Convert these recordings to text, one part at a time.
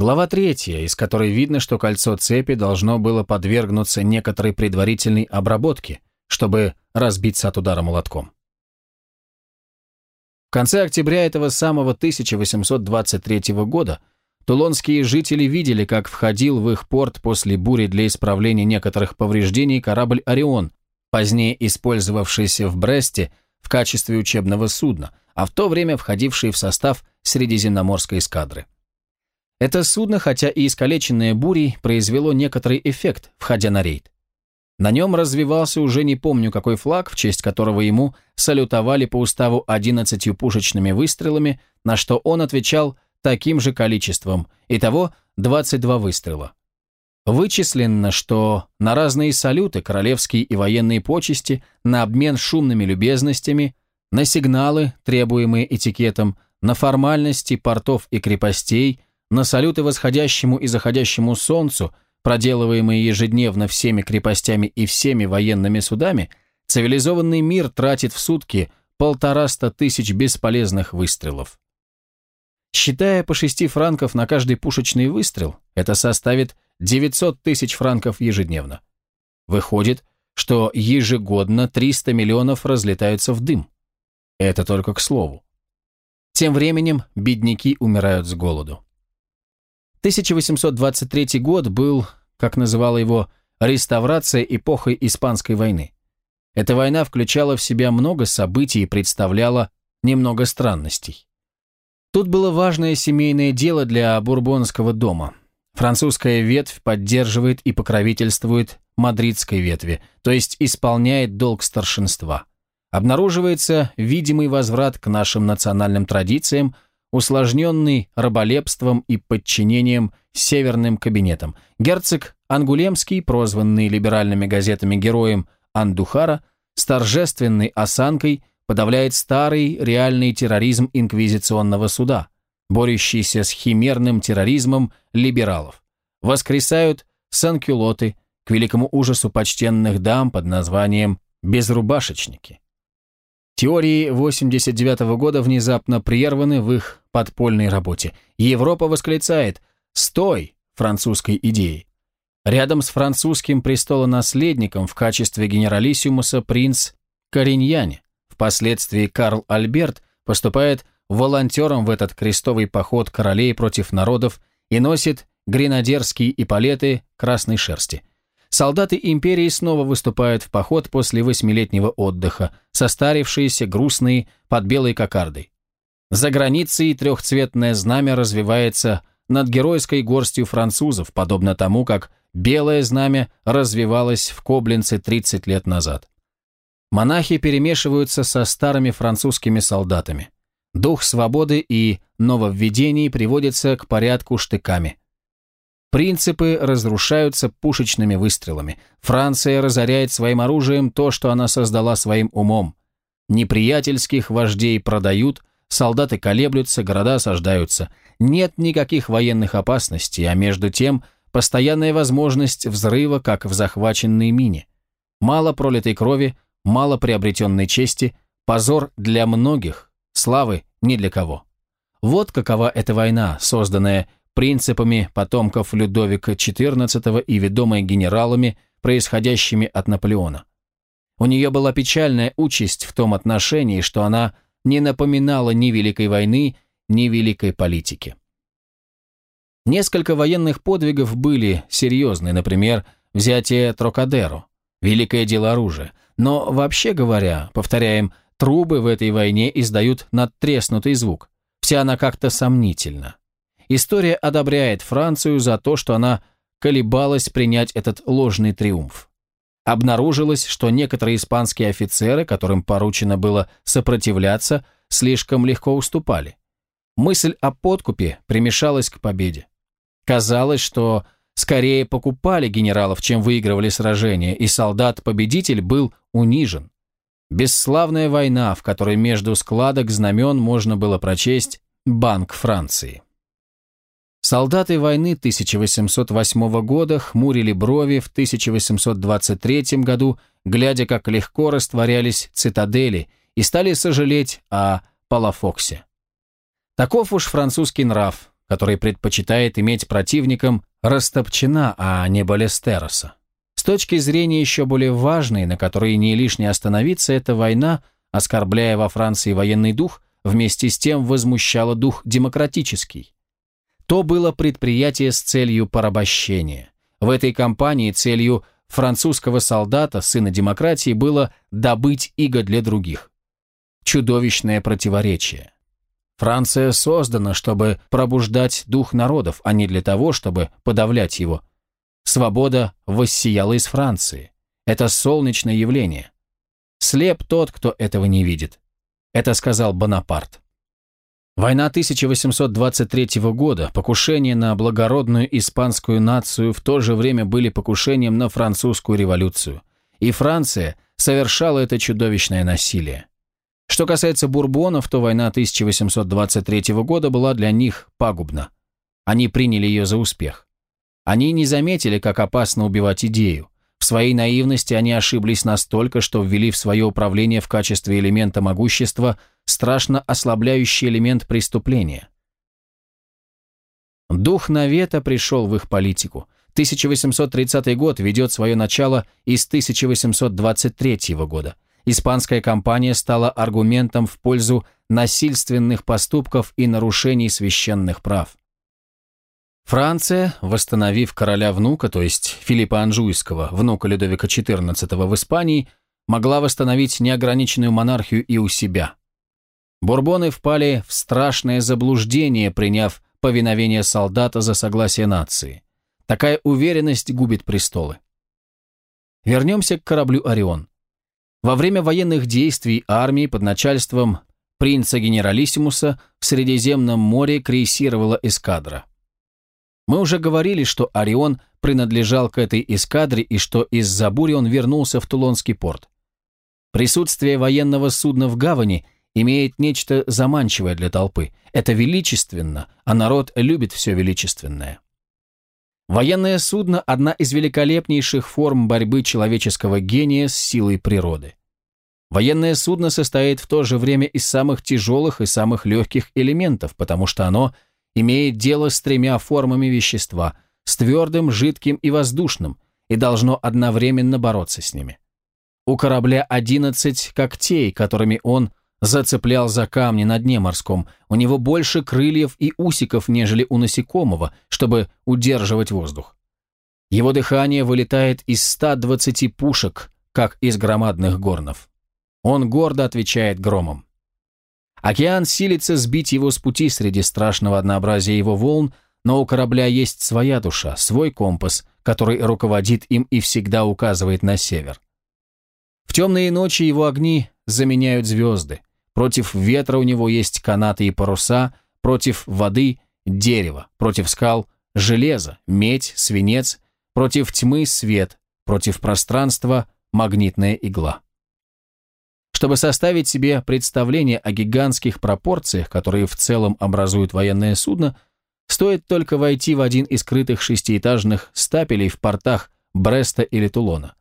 Глава третья, из которой видно, что кольцо цепи должно было подвергнуться некоторой предварительной обработке, чтобы разбиться от удара молотком. В конце октября этого самого 1823 года тулонские жители видели, как входил в их порт после бури для исправления некоторых повреждений корабль «Орион», позднее использовавшийся в Бресте в качестве учебного судна, а в то время входивший в состав Средиземноморской эскадры. Это судно, хотя и искалеченное бурей, произвело некоторый эффект, входя на рейд. На нем развивался уже не помню какой флаг, в честь которого ему салютовали по уставу 11 пушечными выстрелами, на что он отвечал таким же количеством, итого 22 выстрела. Вычислено, что на разные салюты, королевские и военные почести, на обмен шумными любезностями, на сигналы, требуемые этикетом, на формальности портов и крепостей, на салюты восходящему и заходящему солнцу, проделываемые ежедневно всеми крепостями и всеми военными судами, цивилизованный мир тратит в сутки полтораста тысяч бесполезных выстрелов. Считая по 6 франков на каждый пушечный выстрел, это составит 900 тысяч франков ежедневно. Выходит, что ежегодно 300 миллионов разлетаются в дым. Это только к слову. Тем временем бедняки умирают с голоду. 1823 год был, как называла его, реставрация эпохой Испанской войны. Эта война включала в себя много событий и представляла немного странностей. Тут было важное семейное дело для бурбонского дома. Французская ветвь поддерживает и покровительствует мадридской ветви, то есть исполняет долг старшинства. Обнаруживается видимый возврат к нашим национальным традициям, усложненный раболепством и подчинением северным кабинетам. Герцог Ангулемский, прозванный либеральными газетами героем Андухара, с торжественной осанкой подавляет старый реальный терроризм инквизиционного суда, борющийся с химерным терроризмом либералов. Воскресают санкюлоты к великому ужасу почтенных дам под названием «безрубашечники». Теории 89 -го года внезапно прерваны в их подпольной работе. Европа восклицает «Стой!» французской идеи. Рядом с французским престолонаследником в качестве генералиссимуса принц Кориньяне. Впоследствии Карл Альберт поступает волонтером в этот крестовый поход королей против народов и носит гренадерские эполеты красной шерсти. Солдаты империи снова выступают в поход после восьмилетнего отдыха, состарившиеся, грустные, под белой кокардой. За границей трехцветное знамя развивается над геройской горстью французов, подобно тому, как белое знамя развивалось в Коблинце 30 лет назад. Монахи перемешиваются со старыми французскими солдатами. Дух свободы и нововведений приводится к порядку штыками. Принципы разрушаются пушечными выстрелами. Франция разоряет своим оружием то, что она создала своим умом. Неприятельских вождей продают, солдаты колеблются, города осаждаются. Нет никаких военных опасностей, а между тем постоянная возможность взрыва, как в захваченной мине. Мало пролитой крови, мало приобретенной чести, позор для многих, славы ни для кого. Вот какова эта война, созданная принципами потомков Людовика XIV и ведомая генералами, происходящими от Наполеона. У нее была печальная участь в том отношении, что она не напоминала ни Великой войны, ни Великой политики. Несколько военных подвигов были серьезны, например, взятие Трокадеро, великое дело оружия, но вообще говоря, повторяем, трубы в этой войне издают надтреснутый звук. Вся она как-то сомнительна. История одобряет Францию за то, что она колебалась принять этот ложный триумф. Обнаружилось, что некоторые испанские офицеры, которым поручено было сопротивляться, слишком легко уступали. Мысль о подкупе примешалась к победе. Казалось, что скорее покупали генералов, чем выигрывали сражения, и солдат-победитель был унижен. Бесславная война, в которой между складок знамен можно было прочесть «Банк Франции». Солдаты войны 1808 года хмурили брови в 1823 году, глядя, как легко растворялись цитадели, и стали сожалеть о Палафоксе. Таков уж французский нрав, который предпочитает иметь противником Растопчина, а не Балестероса. С точки зрения еще более важной, на которой не лишне остановиться, эта война, оскорбляя во Франции военный дух, вместе с тем возмущала дух демократический. То было предприятие с целью порабощения. В этой кампании целью французского солдата, сына демократии, было добыть иго для других. Чудовищное противоречие. Франция создана, чтобы пробуждать дух народов, а не для того, чтобы подавлять его – Свобода воссияла из Франции. Это солнечное явление. Слеп тот, кто этого не видит. Это сказал Бонапарт. Война 1823 года, покушение на благородную испанскую нацию в то же время были покушением на французскую революцию. И Франция совершала это чудовищное насилие. Что касается бурбонов, то война 1823 года была для них пагубна. Они приняли ее за успех. Они не заметили, как опасно убивать идею. В своей наивности они ошиблись настолько, что ввели в свое управление в качестве элемента могущества страшно ослабляющий элемент преступления. Дух Навета пришел в их политику. 1830 год ведет свое начало из 1823 года. Испанская кампания стала аргументом в пользу насильственных поступков и нарушений священных прав. Франция, восстановив короля-внука, то есть Филиппа Анжуйского, внука Людовика XIV в Испании, могла восстановить неограниченную монархию и у себя. Бурбоны впали в страшное заблуждение, приняв повиновение солдата за согласие нации. Такая уверенность губит престолы. Вернемся к кораблю «Орион». Во время военных действий армии под начальством принца-генералиссимуса в Средиземном море крейсировала эскадра. Мы уже говорили, что Орион принадлежал к этой эскадре и что из-за бури он вернулся в Тулонский порт. Присутствие военного судна в гавани имеет нечто заманчивое для толпы. Это величественно, а народ любит все величественное. Военное судно – одна из великолепнейших форм борьбы человеческого гения с силой природы. Военное судно состоит в то же время из самых тяжелых и самых легких элементов, потому что оно – имеет дело с тремя формами вещества, с твердым, жидким и воздушным, и должно одновременно бороться с ними. У корабля 11 когтей, которыми он зацеплял за камни на дне морском, у него больше крыльев и усиков, нежели у насекомого, чтобы удерживать воздух. Его дыхание вылетает из 120 пушек, как из громадных горнов. Он гордо отвечает громом. Океан силится сбить его с пути среди страшного однообразия его волн, но у корабля есть своя душа, свой компас, который руководит им и всегда указывает на север. В темные ночи его огни заменяют звезды. Против ветра у него есть канаты и паруса, против воды – дерево, против скал – железо, медь, свинец, против тьмы – свет, против пространства – магнитная игла. Чтобы составить себе представление о гигантских пропорциях, которые в целом образуют военное судно, стоит только войти в один из скрытых шестиэтажных стапелей в портах Бреста или Тулона.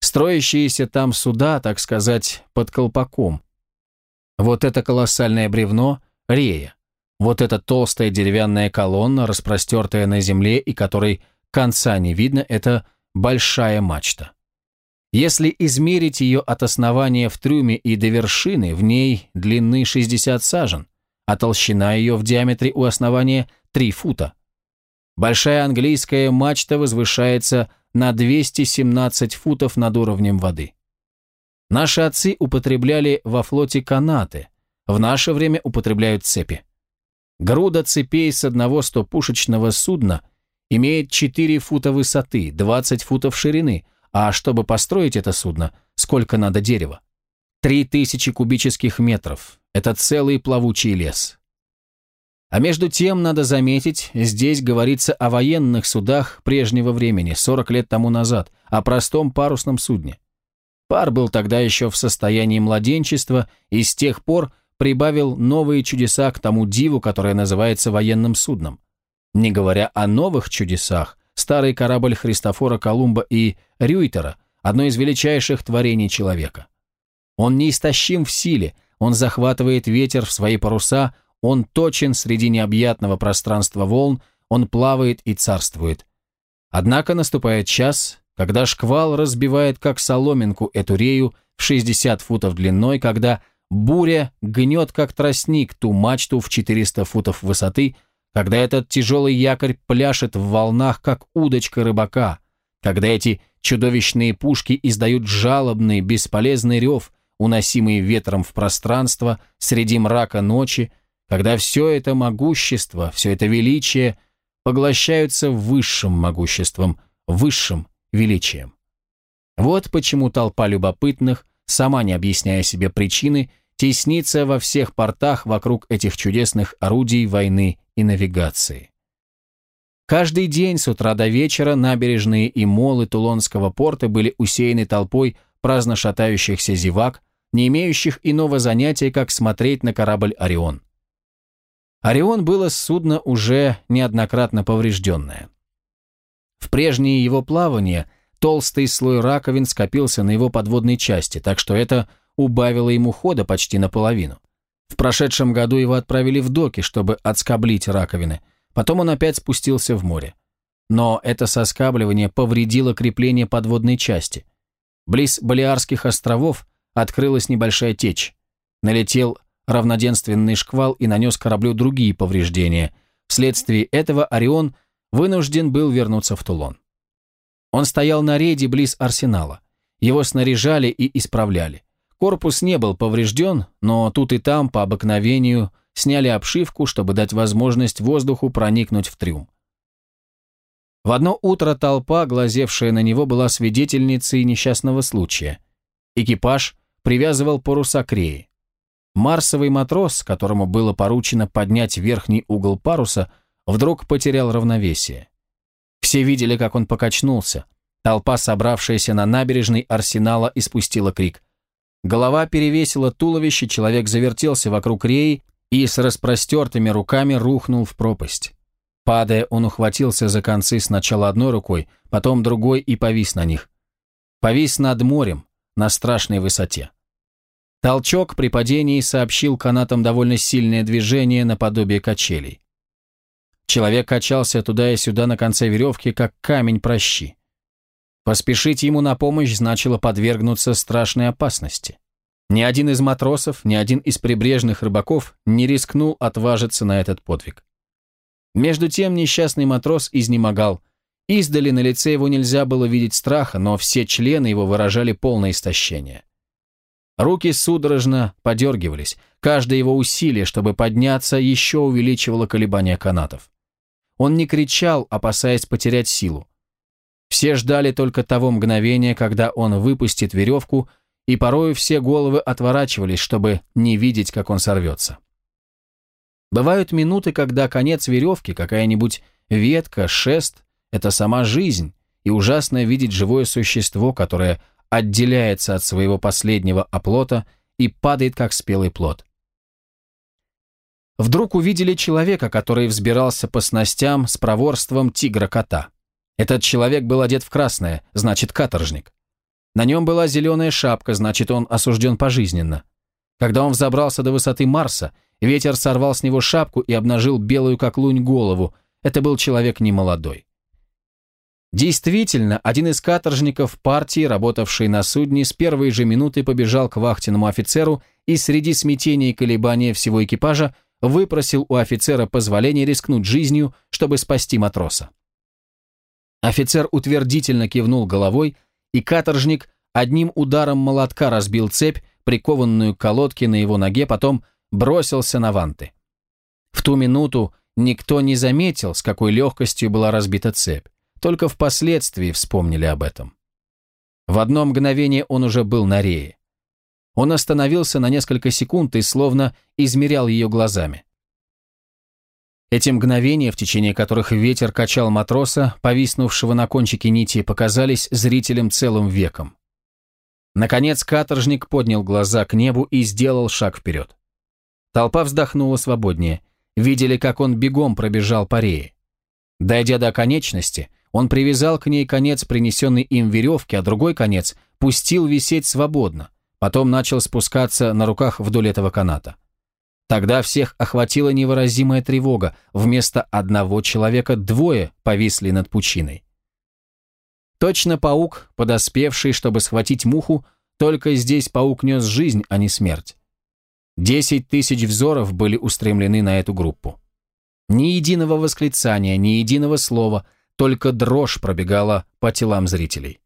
Строящиеся там суда, так сказать, под колпаком. Вот это колоссальное бревно – рея. Вот эта толстая деревянная колонна, распростертая на земле и которой конца не видно, это большая мачта. Если измерить ее от основания в трюме и до вершины, в ней длины 60 сажен, а толщина ее в диаметре у основания 3 фута. Большая английская мачта возвышается на 217 футов над уровнем воды. Наши отцы употребляли во флоте канаты, в наше время употребляют цепи. Груда цепей с одного стопушечного судна имеет 4 фута высоты, 20 футов ширины, а чтобы построить это судно, сколько надо дерева? Три тысячи кубических метров. Это целый плавучий лес. А между тем, надо заметить, здесь говорится о военных судах прежнего времени, 40 лет тому назад, о простом парусном судне. Пар был тогда еще в состоянии младенчества и с тех пор прибавил новые чудеса к тому диву, которое называется военным судном. Не говоря о новых чудесах, старый корабль Христофора Колумба и Рюйтера, одно из величайших творений человека. Он неистощим в силе, он захватывает ветер в свои паруса, Он точен среди необъятного пространства волн, он плавает и царствует. Однако наступает час, когда шквал разбивает как соломинку эту рею в 60 футов длиной, когда буря гнет как тростник ту мачту в 400 футов высоты, когда этот тяжелый якорь пляшет в волнах, как удочка рыбака, когда эти чудовищные пушки издают жалобный, бесполезный рев, уносимый ветром в пространство среди мрака ночи, когда все это могущество, все это величие поглощаются высшим могуществом, высшим величием. Вот почему толпа любопытных, сама не объясняя себе причины, теснится во всех портах вокруг этих чудесных орудий войны и навигации. Каждый день с утра до вечера набережные и молы Тулонского порта были усеяны толпой праздно шатающихся зевак, не имеющих иного занятия, как смотреть на корабль «Орион». «Орион» было судно уже неоднократно поврежденное. В прежние его плавания толстый слой раковин скопился на его подводной части, так что это убавило ему хода почти наполовину. В прошедшем году его отправили в доки, чтобы отскоблить раковины. Потом он опять спустился в море. Но это соскабливание повредило крепление подводной части. Близ Балиарских островов открылась небольшая течь. Налетел равноденственный шквал и нанес кораблю другие повреждения. Вследствие этого Орион вынужден был вернуться в Тулон. Он стоял на рейде близ арсенала. Его снаряжали и исправляли. Корпус не был поврежден, но тут и там, по обыкновению, сняли обшивку, чтобы дать возможность воздуху проникнуть в трюм. В одно утро толпа, глазевшая на него, была свидетельницей несчастного случая. Экипаж привязывал паруса к рее. Марсовый матрос, которому было поручено поднять верхний угол паруса, вдруг потерял равновесие. Все видели, как он покачнулся. Толпа, собравшаяся на набережной арсенала, испустила крик. Голова перевесила туловище, человек завертелся вокруг реи и с распростертыми руками рухнул в пропасть. Падая, он ухватился за концы сначала одной рукой, потом другой и повис на них. Повис над морем, на страшной высоте. Толчок при падении сообщил канатам довольно сильное движение наподобие качелей. Человек качался туда и сюда на конце веревки, как камень прощи. Поспешить ему на помощь значило подвергнуться страшной опасности. Ни один из матросов, ни один из прибрежных рыбаков не рискнул отважиться на этот подвиг. Между тем несчастный матрос изнемогал. Издали на лице его нельзя было видеть страха, но все члены его выражали полное истощение. Руки судорожно подергивались, каждое его усилие, чтобы подняться, еще увеличивало колебания канатов. Он не кричал, опасаясь потерять силу. Все ждали только того мгновения, когда он выпустит веревку, и порою все головы отворачивались, чтобы не видеть, как он сорвется. Бывают минуты, когда конец веревки, какая-нибудь ветка, шест – это сама жизнь, и ужасно видеть живое существо, которое отделяется от своего последнего оплота и падает, как спелый плод. Вдруг увидели человека, который взбирался по снастям с проворством тигра-кота. Этот человек был одет в красное, значит, каторжник. На нем была зеленая шапка, значит, он осужден пожизненно. Когда он взобрался до высоты Марса, ветер сорвал с него шапку и обнажил белую как лунь голову. Это был человек немолодой. Действительно, один из каторжников партии, работавший на судне, с первой же минуты побежал к вахтенному офицеру и среди смятения и колебания всего экипажа выпросил у офицера позволение рискнуть жизнью, чтобы спасти матроса. Офицер утвердительно кивнул головой, и каторжник одним ударом молотка разбил цепь, прикованную к колодке на его ноге, потом бросился на ванты. В ту минуту никто не заметил, с какой легкостью была разбита цепь, только впоследствии вспомнили об этом. В одно мгновение он уже был на рее. Он остановился на несколько секунд и словно измерял ее глазами. Эти мгновения, в течение которых ветер качал матроса, повиснувшего на кончике нити, показались зрителям целым веком. Наконец каторжник поднял глаза к небу и сделал шаг вперед. Толпа вздохнула свободнее. Видели, как он бегом пробежал по рее. Дойдя до конечности, он привязал к ней конец принесенной им веревки, а другой конец пустил висеть свободно, потом начал спускаться на руках вдоль этого каната. Тогда всех охватила невыразимая тревога. Вместо одного человека двое повисли над пучиной. Точно паук, подоспевший, чтобы схватить муху, только здесь паук нес жизнь, а не смерть. Десять тысяч взоров были устремлены на эту группу. Ни единого восклицания, ни единого слова, только дрожь пробегала по телам зрителей.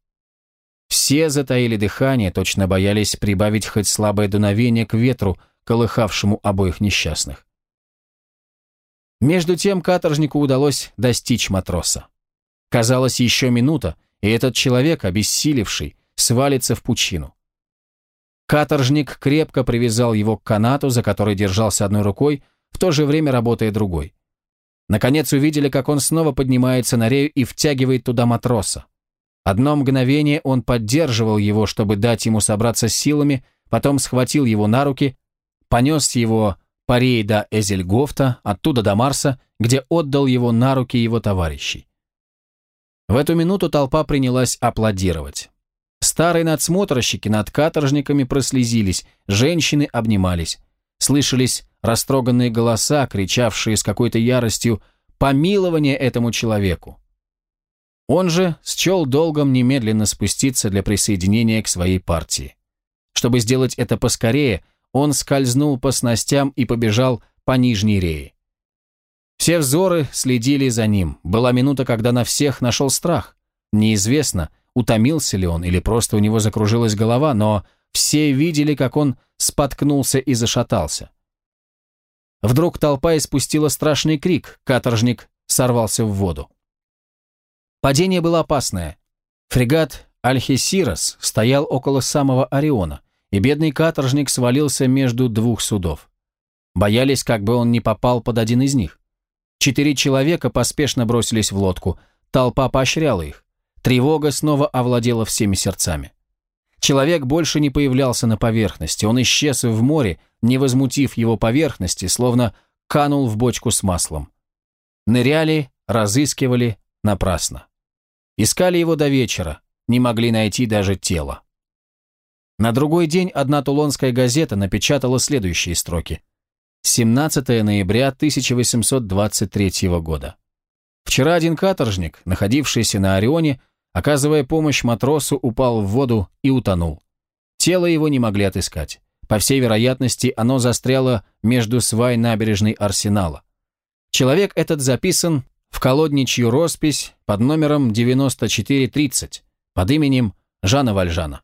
Все затаили дыхание, точно боялись прибавить хоть слабое дуновение к ветру, колыхавшему обоих несчастных. Между тем каторжнику удалось достичь матроса. Казалось, еще минута, и этот человек, обессилевший, свалится в пучину. Каторжник крепко привязал его к канату, за который держался одной рукой, в то же время работая другой. Наконец увидели, как он снова поднимается на рею и втягивает туда матроса. Одно мгновение он поддерживал его, чтобы дать ему собраться с силами, потом схватил его на руки, понес его по рее до Эзельгофта, оттуда до Марса, где отдал его на руки его товарищей. В эту минуту толпа принялась аплодировать. Старые надсмотрщики над каторжниками прослезились, женщины обнимались. Слышались растроганные голоса, кричавшие с какой-то яростью «Помилование этому человеку!». Он же счел долгом немедленно спуститься для присоединения к своей партии. Чтобы сделать это поскорее, он скользнул по снастям и побежал по нижней рее. Все взоры следили за ним. Была минута, когда на всех нашел страх. Неизвестно, утомился ли он или просто у него закружилась голова, но все видели, как он споткнулся и зашатался. Вдруг толпа испустила страшный крик, каторжник сорвался в воду. Падение было опасное. Фрегат Альхесирос стоял около самого Ориона, и бедный каторжник свалился между двух судов. Боялись, как бы он не попал под один из них. Четыре человека поспешно бросились в лодку, толпа поощряла их. Тревога снова овладела всеми сердцами. Человек больше не появлялся на поверхности, он исчез в море, не возмутив его поверхности, словно канул в бочку с маслом. Ныряли, разыскивали напрасно. Искали его до вечера, не могли найти даже тело. На другой день одна тулонская газета напечатала следующие строки. 17 ноября 1823 года. Вчера один каторжник, находившийся на Орионе, Оказывая помощь матросу, упал в воду и утонул. Тело его не могли отыскать. По всей вероятности, оно застряло между свай набережной Арсенала. Человек этот записан в колодничью роспись под номером 9430 под именем Жана Вальжана.